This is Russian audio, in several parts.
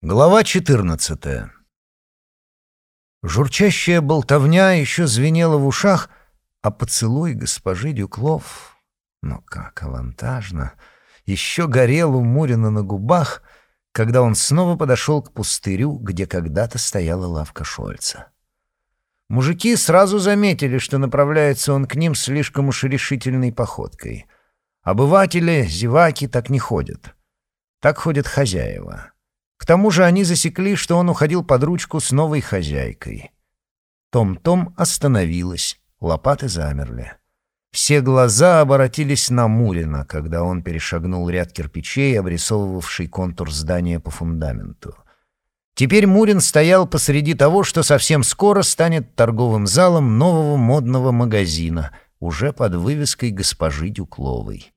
Глава 14 Журчащая болтовня еще звенела в ушах, а поцелуй госпожи Дюклов, ну как авантажно, еще горел у Мурина на губах, когда он снова подошел к пустырю, где когда-то стояла лавка Шольца. Мужики сразу заметили, что направляется он к ним слишком уж решительной походкой. Обыватели, зеваки так не ходят. Так ходят хозяева. К тому же они засекли, что он уходил под ручку с новой хозяйкой. Том-Том остановилась, лопаты замерли. Все глаза обратились на Мурина, когда он перешагнул ряд кирпичей, обрисовывавший контур здания по фундаменту. Теперь Мурин стоял посреди того, что совсем скоро станет торговым залом нового модного магазина, уже под вывеской госпожи Дюкловой.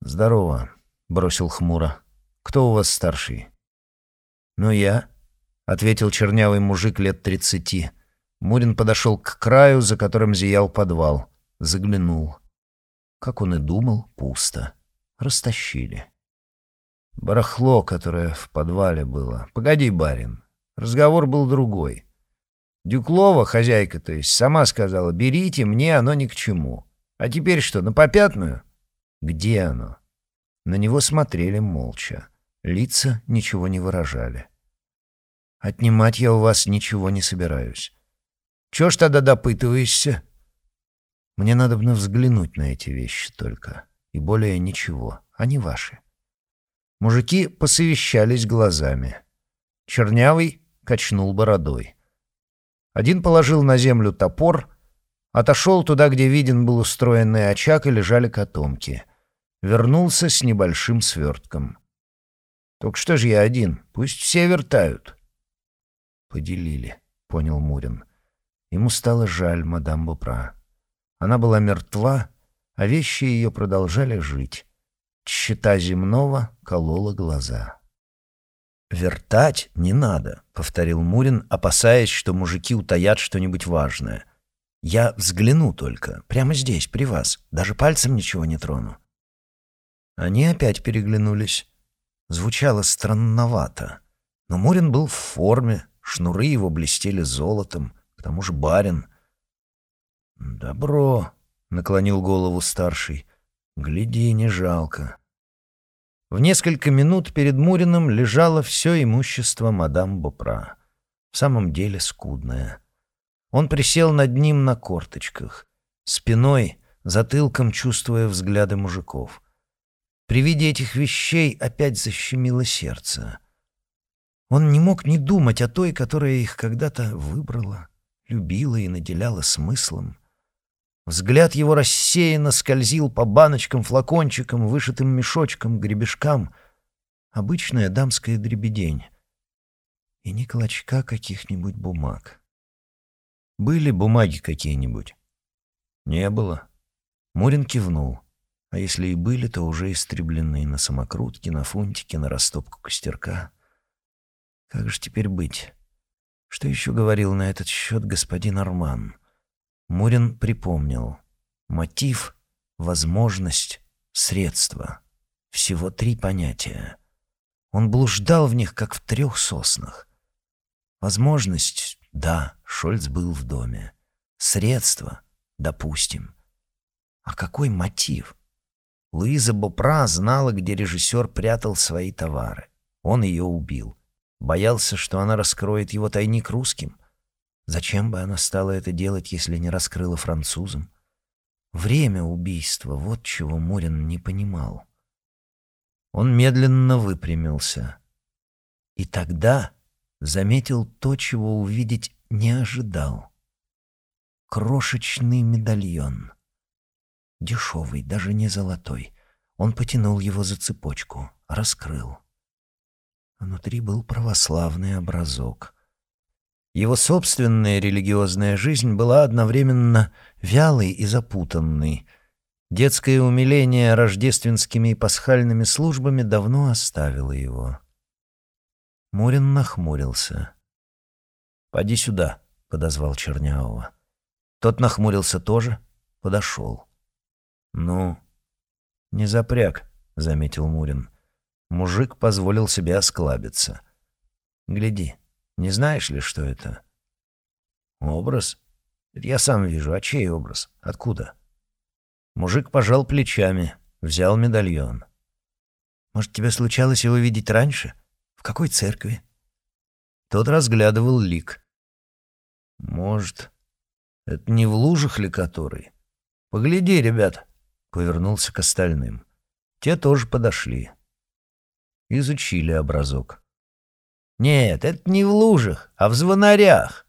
«Здорово», — бросил хмуро. «Кто у вас старший?» «Ну я», — ответил чернявый мужик лет тридцати. Мурин подошел к краю, за которым зиял подвал. Заглянул. Как он и думал, пусто. Растащили. Барахло, которое в подвале было. Погоди, барин. Разговор был другой. Дюклова, хозяйка, то есть, сама сказала, берите, мне оно ни к чему. А теперь что, на попятную? Где оно? На него смотрели молча. Лица ничего не выражали. «Отнимать я у вас ничего не собираюсь. Чего ж тогда допытываешься?» «Мне надо бы взглянуть на эти вещи только. И более ничего. Они ваши». Мужики посовещались глазами. Чернявый качнул бородой. Один положил на землю топор, отошел туда, где виден был устроенный очаг и лежали котомки. Вернулся с небольшим свертком. «Только что же я один? Пусть все вертают». «Поделили», — понял Мурин. Ему стало жаль мадам Бупра. Она была мертва, а вещи ее продолжали жить. Щита земного колола глаза. «Вертать не надо», — повторил Мурин, опасаясь, что мужики утаят что-нибудь важное. «Я взгляну только, прямо здесь, при вас, даже пальцем ничего не трону». Они опять переглянулись. Звучало странновато. Но Мурин был в форме, шнуры его блестели золотом, к тому же барин. «Добро», — наклонил голову старший, — «гляди, не жалко». В несколько минут перед Муриным лежало все имущество мадам Бопра. В самом деле скудное. Он присел над ним на корточках, спиной, затылком чувствуя взгляды мужиков — при виде этих вещей опять защемило сердце. Он не мог не думать о той, которая их когда-то выбрала, любила и наделяла смыслом. Взгляд его рассеянно скользил по баночкам, флакончикам, вышитым мешочкам, гребешкам. Обычная дамская дребедень. И ни клочка каких-нибудь бумаг. Были бумаги какие-нибудь? Не было. Мурин кивнул. А если и были, то уже истреблены на самокрутке, на фунтике, на растопку костерка. Как же теперь быть? Что еще говорил на этот счет господин Арман? Мурин припомнил. Мотив, возможность, средство. Всего три понятия. Он блуждал в них, как в трех соснах. Возможность — да, Шольц был в доме. Средство — допустим. А какой мотив? Луиза Бопра знала, где режиссер прятал свои товары. Он ее убил. Боялся, что она раскроет его тайник русским. Зачем бы она стала это делать, если не раскрыла французам? Время убийства — вот чего Мурин не понимал. Он медленно выпрямился. И тогда заметил то, чего увидеть не ожидал. Крошечный медальон — Дешевый, даже не золотой. Он потянул его за цепочку, раскрыл. Внутри был православный образок. Его собственная религиозная жизнь была одновременно вялой и запутанной. Детское умиление рождественскими и пасхальными службами давно оставило его. Мурин нахмурился. «Поди сюда», — подозвал Чернявого. Тот нахмурился тоже, подошел. «Ну?» «Не запряг», — заметил Мурин. Мужик позволил себе осклабиться. Гляди, не знаешь ли, что это?» «Образ? Я сам вижу. А чей образ? Откуда?» Мужик пожал плечами, взял медальон. «Может, тебе случалось его видеть раньше? В какой церкви?» Тот разглядывал лик. «Может, это не в лужах ли который? Погляди, ребят!» Повернулся к остальным. Те тоже подошли. Изучили образок. «Нет, это не в лужах, а в звонарях».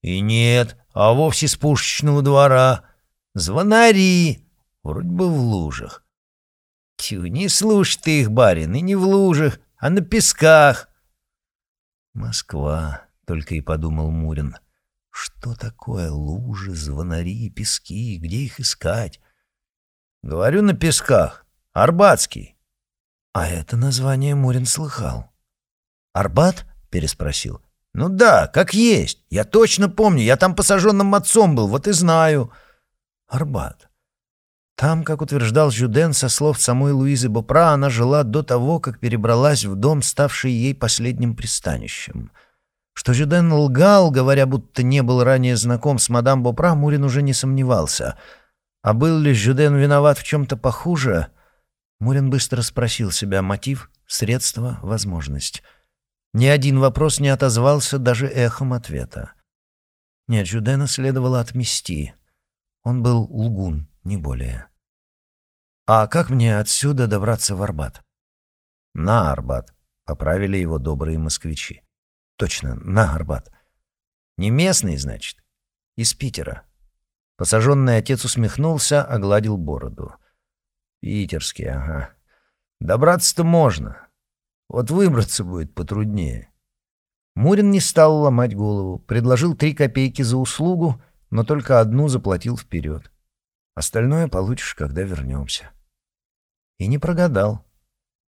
«И нет, а вовсе с пушечного двора. Звонари, вроде бы в лужах». «Тю, не слушай ты их, барин, и не в лужах, а на песках». «Москва», — только и подумал Мурин. «Что такое лужи, звонари, пески? Где их искать?» «Говорю, на песках. Арбатский». А это название Мурин слыхал. «Арбат?» — переспросил. «Ну да, как есть. Я точно помню. Я там посаженным отцом был, вот и знаю». «Арбат. Там, как утверждал Жюден, со слов самой Луизы Бопра, она жила до того, как перебралась в дом, ставший ей последним пристанищем. Что Жюден лгал, говоря, будто не был ранее знаком с мадам Бопра, Мурин уже не сомневался. А был ли Жюден виноват в чем-то похуже? Мурин быстро спросил себя мотив, средство, возможность. Ни один вопрос не отозвался даже эхом ответа. Нет, Жюдена следовало отмести. Он был лгун не более. «А как мне отсюда добраться в Арбат?» «На Арбат», — поправили его добрые москвичи. «Точно, на Арбат». «Не местный, значит?» «Из Питера». Посаженный отец усмехнулся, огладил бороду. «Питерский, ага. Добраться-то можно. Вот выбраться будет потруднее». Мурин не стал ломать голову, предложил три копейки за услугу, но только одну заплатил вперед. Остальное получишь, когда вернемся. И не прогадал.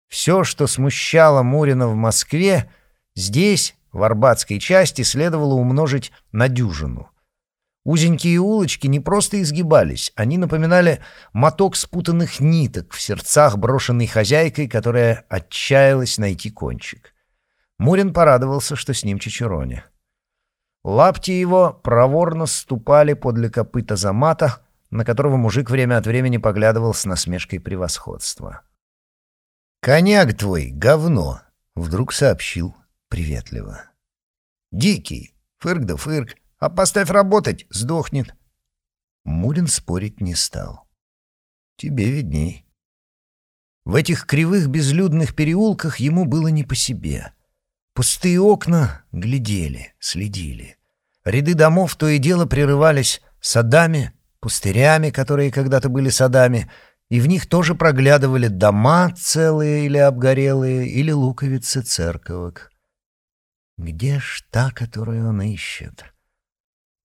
Все, что смущало Мурина в Москве, здесь, в Арбатской части, следовало умножить на дюжину. Узенькие улочки не просто изгибались, они напоминали моток спутанных ниток в сердцах брошенной хозяйкой, которая отчаялась найти кончик. Мурин порадовался, что с ним Чичероне. Лапти его проворно ступали подле копыта замата, на которого мужик время от времени поглядывал с насмешкой превосходства. «Коняк твой, говно!» — вдруг сообщил приветливо. «Дикий, фырк да фырк, а поставь работать, сдохнет». Мурин спорить не стал. «Тебе видней». В этих кривых безлюдных переулках ему было не по себе. Пустые окна глядели, следили. Ряды домов то и дело прерывались садами, пустырями, которые когда-то были садами, и в них тоже проглядывали дома целые или обгорелые, или луковицы церковок. Где ж та, которую он ищет?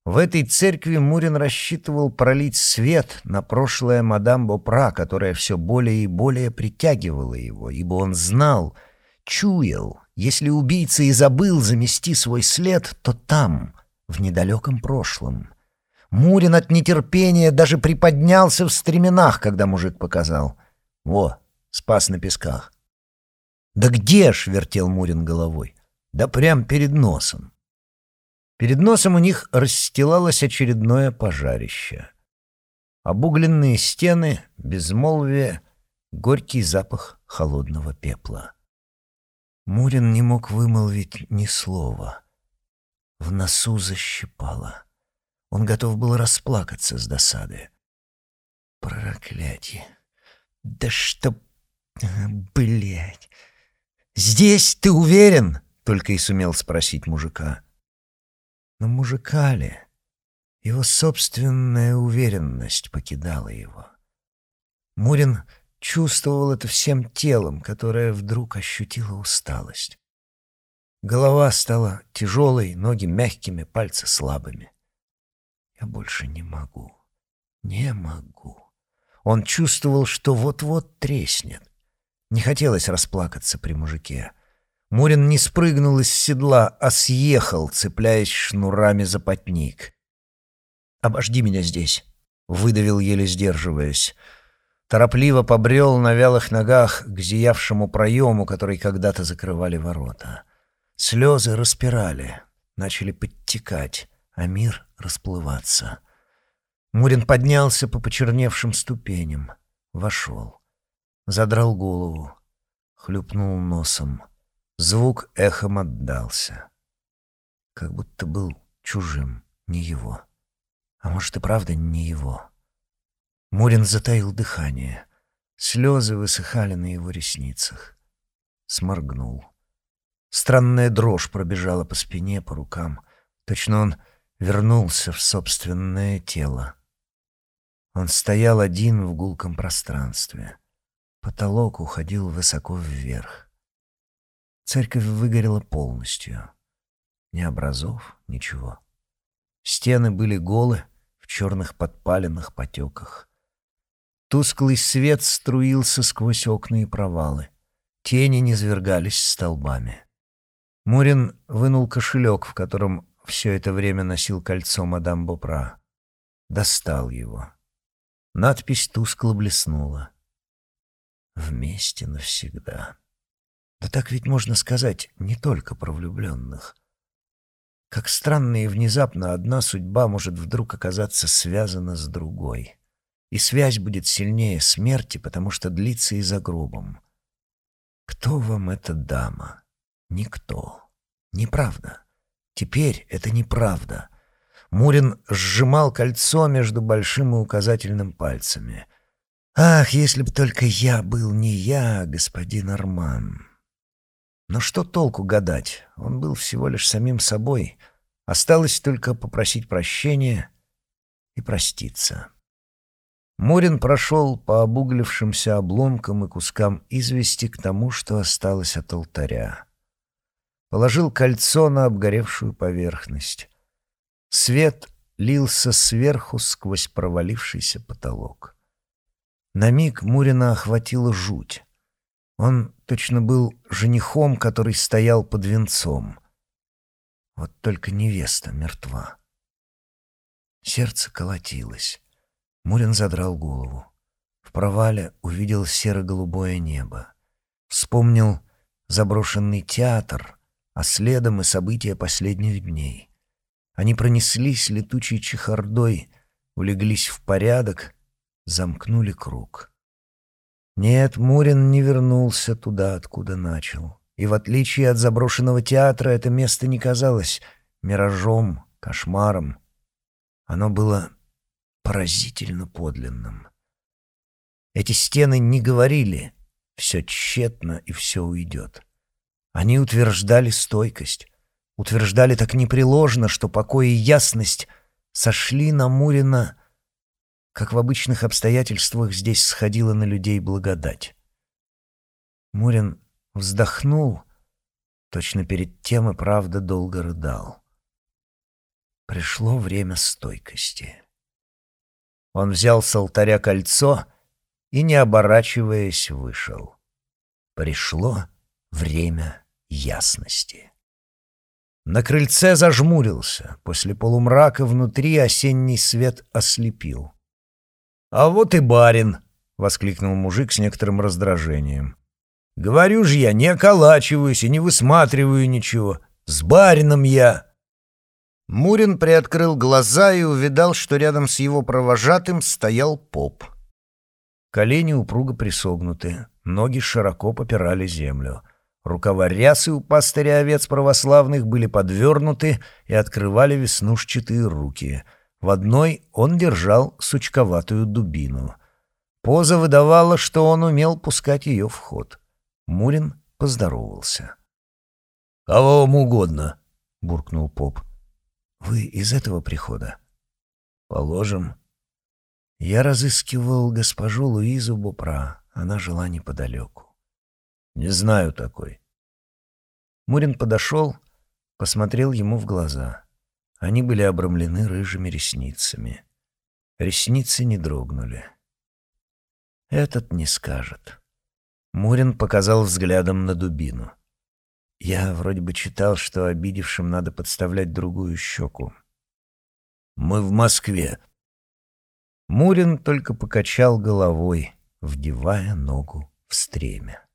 В этой церкви Мурин рассчитывал пролить свет на прошлое мадам Бопра, которая все более и более притягивала его, ибо он знал, чуял, если убийца и забыл замести свой след, то там, в недалеком прошлом — Мурин от нетерпения даже приподнялся в стременах, когда мужик показал. «Во, спас на песках». «Да где ж?» — вертел Мурин головой. «Да прям перед носом». Перед носом у них расстилалось очередное пожарище. Обугленные стены, безмолвие, горький запах холодного пепла. Мурин не мог вымолвить ни слова. В носу защипало. Он готов был расплакаться с досады. Проклятие. Да что... Блядь. Здесь ты уверен? Только и сумел спросить мужика. Но мужика ли? Его собственная уверенность покидала его. Мурин чувствовал это всем телом, которое вдруг ощутило усталость. Голова стала тяжелой, ноги мягкими, пальцы слабыми. Я больше не могу. Не могу. Он чувствовал, что вот-вот треснет. Не хотелось расплакаться при мужике. Мурин не спрыгнул из седла, а съехал, цепляясь шнурами за потник. «Обожди меня здесь», — выдавил, еле сдерживаясь. Торопливо побрел на вялых ногах к зиявшему проему, который когда-то закрывали ворота. Слезы распирали, начали подтекать, а мир расплываться. Мурин поднялся по почерневшим ступеням, вошел, задрал голову, хлюпнул носом. Звук эхом отдался. Как будто был чужим, не его. А может и правда не его. Мурин затаил дыхание. Слезы высыхали на его ресницах. Сморгнул. Странная дрожь пробежала по спине, по рукам. Точно он вернулся в собственное тело. Он стоял один в гулком пространстве. Потолок уходил высоко вверх. Церковь выгорела полностью. Ни образов, ничего. Стены были голы, в черных подпаленных потеках. Тусклый свет струился сквозь окна и провалы. Тени низвергались столбами. Мурин вынул кошелек, в котором все это время носил кольцо мадам Бопра. Достал его. Надпись тускло блеснула. «Вместе навсегда». Да так ведь можно сказать не только про влюбленных. Как странно и внезапно одна судьба может вдруг оказаться связана с другой. И связь будет сильнее смерти, потому что длится и за гробом. Кто вам эта дама? Никто. Неправда. Теперь это неправда. Мурин сжимал кольцо между большим и указательным пальцами. «Ах, если б только я был не я, господин Арман!» Но что толку гадать? Он был всего лишь самим собой. Осталось только попросить прощения и проститься. Мурин прошел по обуглившимся обломкам и кускам извести к тому, что осталось от алтаря положил кольцо на обгоревшую поверхность. Свет лился сверху сквозь провалившийся потолок. На миг Мурина охватила жуть. Он точно был женихом, который стоял под венцом. Вот только невеста мертва. Сердце колотилось. Мурин задрал голову. В провале увидел серо-голубое небо. Вспомнил заброшенный театр — а следом и события последних дней. Они пронеслись летучей чехардой, улеглись в порядок, замкнули круг. Нет, Мурин не вернулся туда, откуда начал. И в отличие от заброшенного театра, это место не казалось миражом, кошмаром. Оно было поразительно подлинным. Эти стены не говорили «все тщетно и все уйдет». Они утверждали стойкость, утверждали так непреложно, что покой и ясность сошли на Мурина, как в обычных обстоятельствах здесь сходила на людей благодать. Мурин вздохнул, точно перед тем и правда долго рыдал. Пришло время стойкости. Он взял с алтаря кольцо и, не оборачиваясь, вышел. Пришло время ясности. На крыльце зажмурился. После полумрака внутри осенний свет ослепил. «А вот и барин!» — воскликнул мужик с некоторым раздражением. «Говорю же я, не околачиваюсь и не высматриваю ничего. С барином я!» Мурин приоткрыл глаза и увидал, что рядом с его провожатым стоял поп. Колени упруго присогнуты, ноги широко попирали землю — Рукава рясы у пастыря овец православных были подвернуты и открывали веснушчатые руки. В одной он держал сучковатую дубину. Поза выдавала, что он умел пускать ее в ход. Мурин поздоровался. «Кого вам угодно», — буркнул поп. «Вы из этого прихода?» «Положим». Я разыскивал госпожу Луизу Бупра. Она жила неподалеку. Не знаю такой. Мурин подошел, посмотрел ему в глаза. Они были обрамлены рыжими ресницами. Ресницы не дрогнули. Этот не скажет. Мурин показал взглядом на дубину. Я вроде бы читал, что обидевшим надо подставлять другую щеку. «Мы в Москве». Мурин только покачал головой, вдевая ногу в стремя.